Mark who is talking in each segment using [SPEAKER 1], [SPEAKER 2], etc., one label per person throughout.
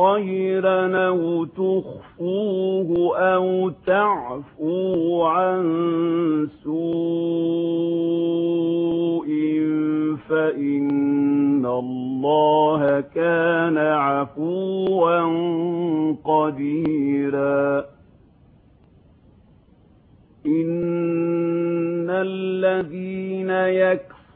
[SPEAKER 1] خيرا أو تخفوه أو تعفو عن سوء فإن الله كان عفوا قديرا. إن الذين يكفرون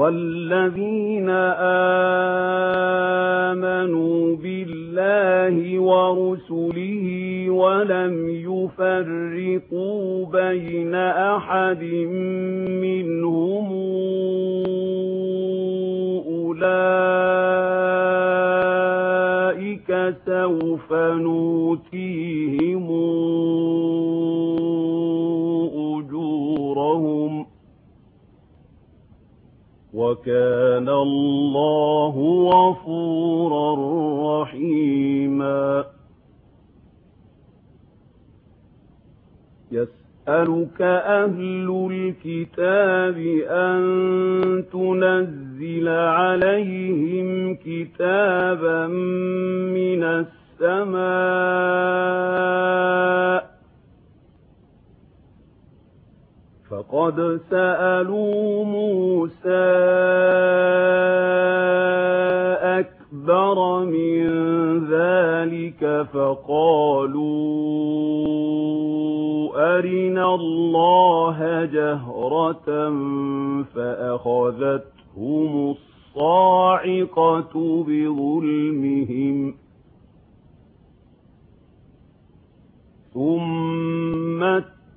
[SPEAKER 1] والذين آمنوا بالله ورسله ولم يفرقوا بين أحد منهم أولئك سوف نوتيهم وَكَانَ اللَّهُ غَفُورًا رَّحِيمًا يَسْأَلُكَ أَهْلُ الْكِتَابِ أَن تُنَزِّلَ عَلَيْهِمْ كِتَابًا مِّنَ السَّمَاءِ قد سَأَلُوا مُوسَى أَكْبَرَ مِنْ ذَلِكَ فَقَالُوا أَرِنَا اللَّهَ جَهْرَةً فَأَخَذَتْهُمُ الصَّاعِقَةُ بِظُلْمِهِمْ ثُمَّ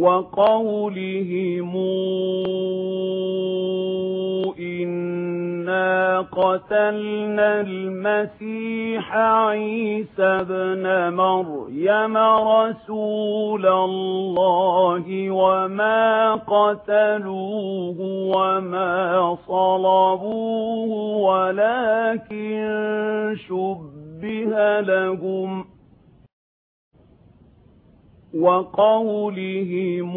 [SPEAKER 1] وقولهم إنا قتلنا المسيح عيسى بن مريم رسول الله وما قتلوه وما صلبوه ولكن شبه لهم وقولهم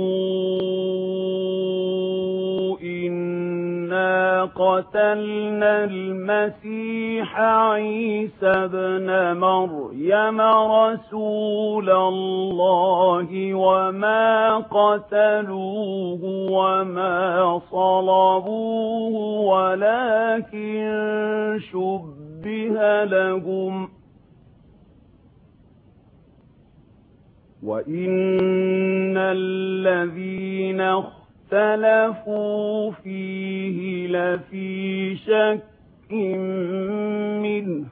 [SPEAKER 1] إنا قتلنا المسيح عيسى بن مريم رسول الله وما قتلوه وما صلبوه ولكن شبه لهم وَإِنَّ الَّذِينَ اخْتَلَفُوا فِيهِ لَفِي شَكٍّ مِّنْهُ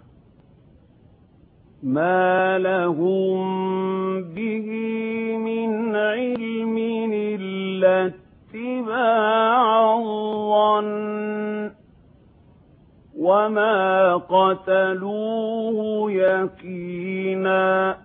[SPEAKER 1] مَا لَهُم بِهِ مِنْ عِلْمٍ إِلَّا اتِّبَاعَ الظَّنِّ وَمَا قَتَلُوهُ يَقِينًا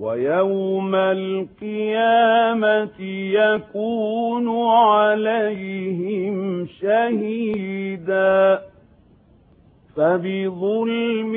[SPEAKER 1] ويوم القيامة يكون عليهم شهيدا فبظلم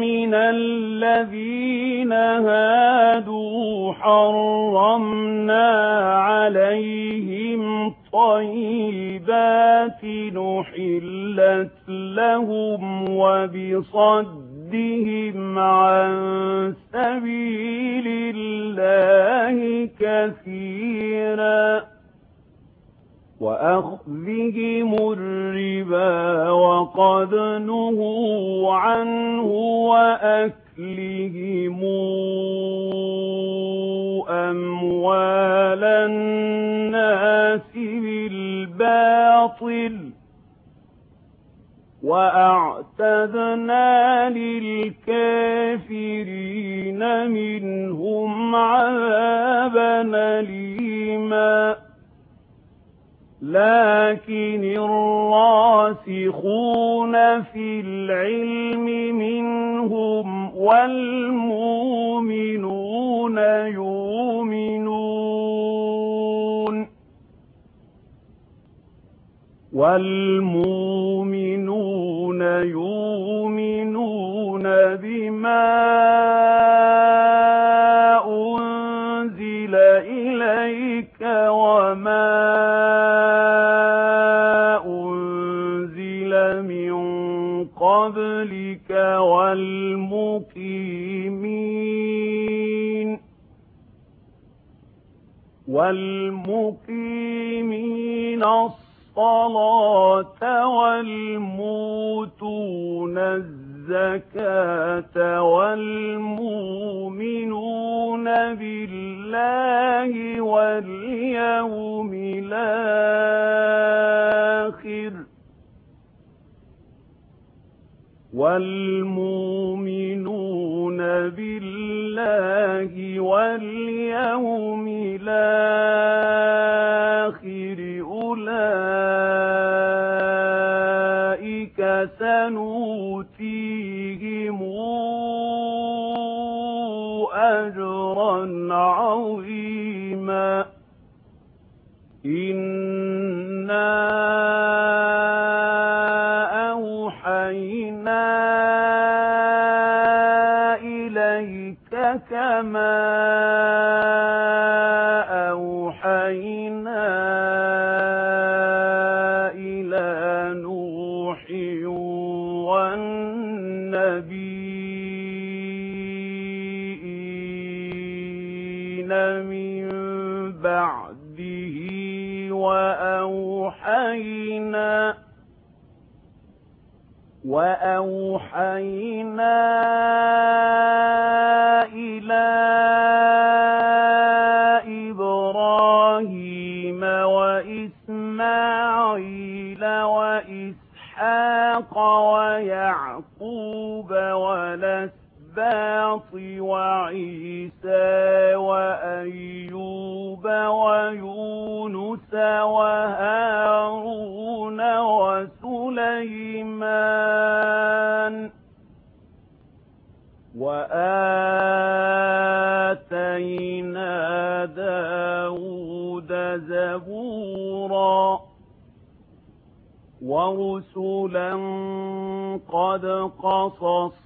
[SPEAKER 1] من الذين هادوا حرمنا عليهم طيبات نحلت لهم وبصد صدهم عن سبيل الله كثيرا وأخذهم الربا وقد نهوا عنه وأكلهم أموال الناس بالباطل وأعلم أعتدنا لِلْكَافِرِينَ مِنْهُمْ عَذَابًا ليما لَكِنِ الرَّاسِخُونَ فِي الْعِلْمِ مِنْهُمْ وَالْمُؤْمِنُونَ يُؤْمِنُونَ. وَالْمُؤْمِنُونَ يؤمنون بما أنزل إليك وما أنزل من قبلك والمقيمين والمقيمين الصلاة الصلاة والموتون الزكاة والمؤمنون بالله واليوم الآخر والمؤمنون بالله واليوم ما أوحينا إلى نوح والنبيين من بعده وأوحينا وأوحينا إلى إبراهيم وإسماعيل وإسحاق ويعقوب ولس الْأَسْبَاطِ وَعِيسَى وَأَيُّوبَ وَيُونُسَ وَهَارُونَ وَسُلَيْمَانَ وَآتَيْنَا دَاوُدَ زَبُورًا وَرُسُلًا قَدْ قَصَصْنَا